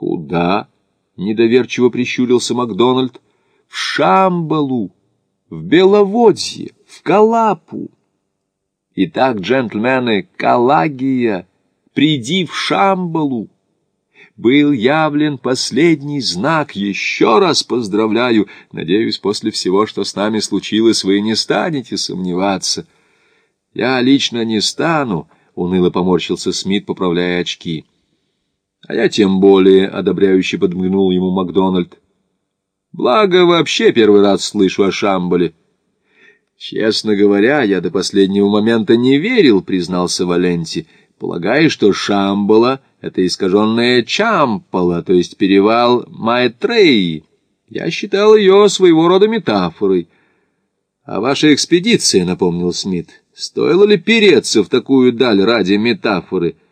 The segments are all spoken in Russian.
Куда? Недоверчиво прищурился Макдональд. В Шамбалу, в Беловодье, в Калапу. Итак, джентльмены, Калагия, приди в Шамбалу. Был явлен последний знак. Еще раз поздравляю. Надеюсь, после всего, что с нами случилось, вы не станете сомневаться. Я лично не стану, — уныло поморщился Смит, поправляя очки. А я тем более одобряюще подмигнул ему Макдональд. Благо, вообще первый раз слышу о Шамбале. Честно говоря, я до последнего момента не верил, признался Валенти, полагая, что Шамбала — это искаженная Чампала, то есть перевал Майтреи. Я считал ее своего рода метафорой. А ваша экспедиция, — напомнил Смит, — стоило ли переться в такую даль ради метафоры —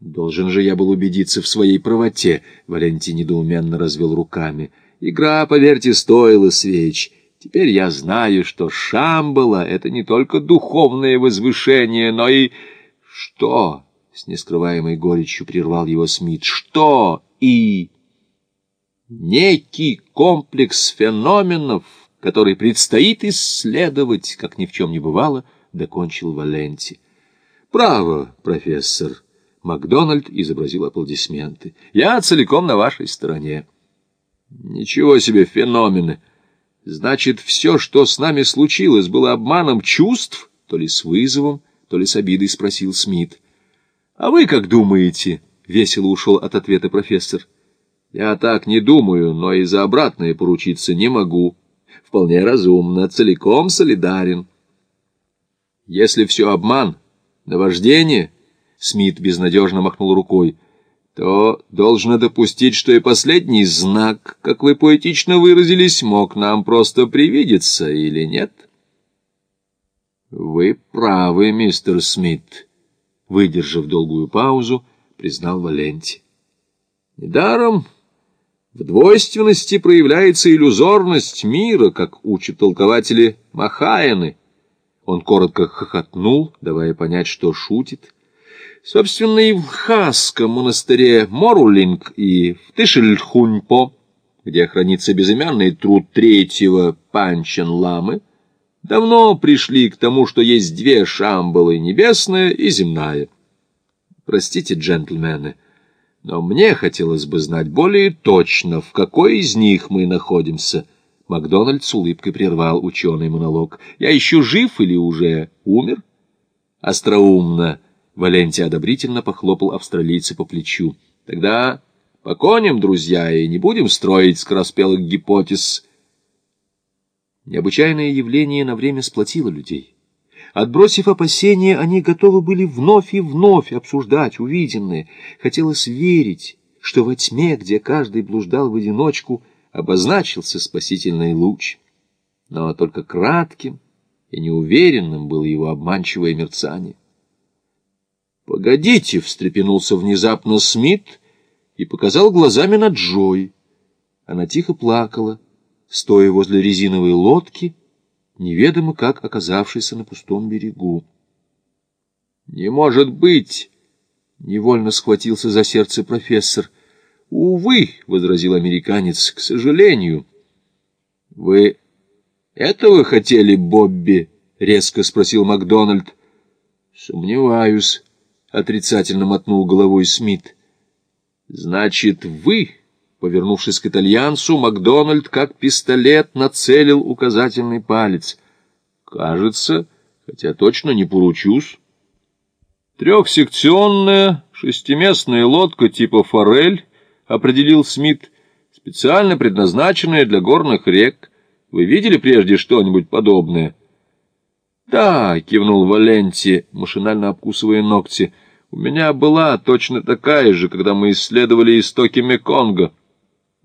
Должен же я был убедиться в своей правоте, — Валентин недоуменно развел руками. Игра, поверьте, стоила свеч. Теперь я знаю, что Шамбала — это не только духовное возвышение, но и... Что? — с нескрываемой горечью прервал его Смит. Что и... Некий комплекс феноменов, который предстоит исследовать, как ни в чем не бывало, — докончил Валенти. Право, профессор. Макдональд изобразил аплодисменты. «Я целиком на вашей стороне». «Ничего себе феномены! Значит, все, что с нами случилось, было обманом чувств, то ли с вызовом, то ли с обидой?» — спросил Смит. «А вы как думаете?» — весело ушел от ответа профессор. «Я так не думаю, но и за обратное поручиться не могу. Вполне разумно, целиком солидарен. Если все обман, наваждение...» Смит безнадежно махнул рукой. То должно допустить, что и последний знак, как вы поэтично выразились, мог нам просто привидеться или нет? Вы правы, мистер Смит, выдержав долгую паузу, признал Валенти. Недаром в двойственности проявляется иллюзорность мира, как учат толкователи Махаяны. Он коротко хохотнул, давая понять, что шутит, Собственно, и в Хасском монастыре Морулинг и в Тышельхуньпо, где хранится безымянный труд третьего Панчен-ламы, давно пришли к тому, что есть две шамбалы, небесная и земная. Простите, джентльмены, но мне хотелось бы знать более точно, в какой из них мы находимся. Макдональд с улыбкой прервал ученый монолог. Я еще жив или уже умер? Остроумно Валентий одобрительно похлопал австралийца по плечу. «Тогда по коням, друзья, и не будем строить скороспелых гипотез». Необычайное явление на время сплотило людей. Отбросив опасения, они готовы были вновь и вновь обсуждать увиденное. Хотелось верить, что во тьме, где каждый блуждал в одиночку, обозначился спасительный луч. Но только кратким и неуверенным было его обманчивое мерцание. «Погодите!» — встрепенулся внезапно Смит и показал глазами на Джой. Она тихо плакала, стоя возле резиновой лодки, неведомо как оказавшейся на пустом берегу. «Не может быть!» — невольно схватился за сердце профессор. «Увы!» — возразил американец. «К сожалению!» «Вы этого хотели, Бобби?» — резко спросил Макдональд. «Сомневаюсь». — отрицательно мотнул головой Смит. «Значит, вы...» Повернувшись к итальянцу, Макдональд как пистолет нацелил указательный палец. «Кажется, хотя точно не поручусь. Трехсекционная шестиместная лодка типа «Форель», — определил Смит, — специально предназначенная для горных рек. Вы видели прежде что-нибудь подобное?» «Да», — кивнул Валенти, машинально обкусывая ногти, — «у меня была точно такая же, когда мы исследовали истоки Меконга».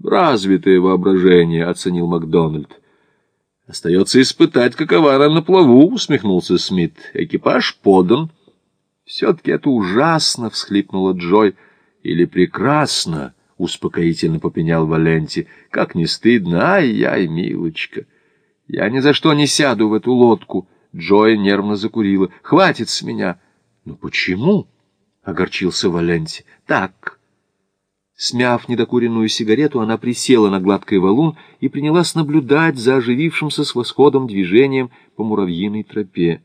«Развитое воображение», — оценил Макдональд. «Остается испытать, какова она на плаву», — усмехнулся Смит. «Экипаж подан». «Все-таки это ужасно», — всхлипнула Джой. «Или прекрасно», — успокоительно попенял Валенти. «Как не стыдно, ай-яй, милочка! Я ни за что не сяду в эту лодку». Джоя нервно закурила. «Хватит с меня!» «Ну почему?» — огорчился Валенти. «Так, Смяв недокуренную сигарету, она присела на гладкий валун и принялась наблюдать за оживившимся с восходом движением по муравьиной тропе.